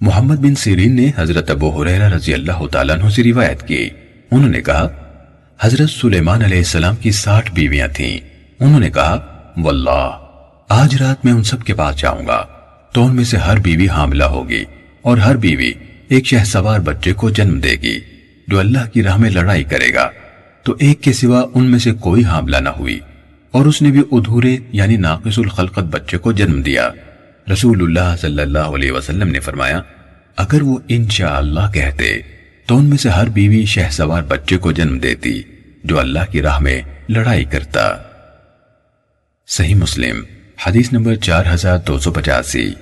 محمد بن سیرین نے حضرت ابو حریرہ رضی اللہ تعالیٰ عنہ سے روایت کی۔ انہوں نے کہا، حضرت سلیمان علیہ السلام کی ساٹھ بیویاں تھیں۔ انہوں نے کہا، واللہ، آج رات میں ان سب کے پاس جاؤں گا۔ تو ان میں سے ہر بیوی حاملہ ہوگی اور ہر بیوی ایک شہ سوار بچے کو جنم دے گی، جو اللہ کی راہ میں لڑائی کرے گا۔ تو ایک کے سوا ان میں سے کوئی حاملہ نہ ہوئی اور اس نے بھی ادھورے یعنی ناقص الخلقت بچے کو جنم دیا۔ رسول اللہ صلی اللہ علیہ وسلم نے فرمایا، اگر وہ انشاءاللہ کہتے، تو ان میں سے ہر بیوی شہ سوار بچے کو جنم دیتی، جو اللہ کی راہ میں لڑائی کرتا۔ صحیح مسلم، حدیث نمبر چار ہزار دو سو پچاسی۔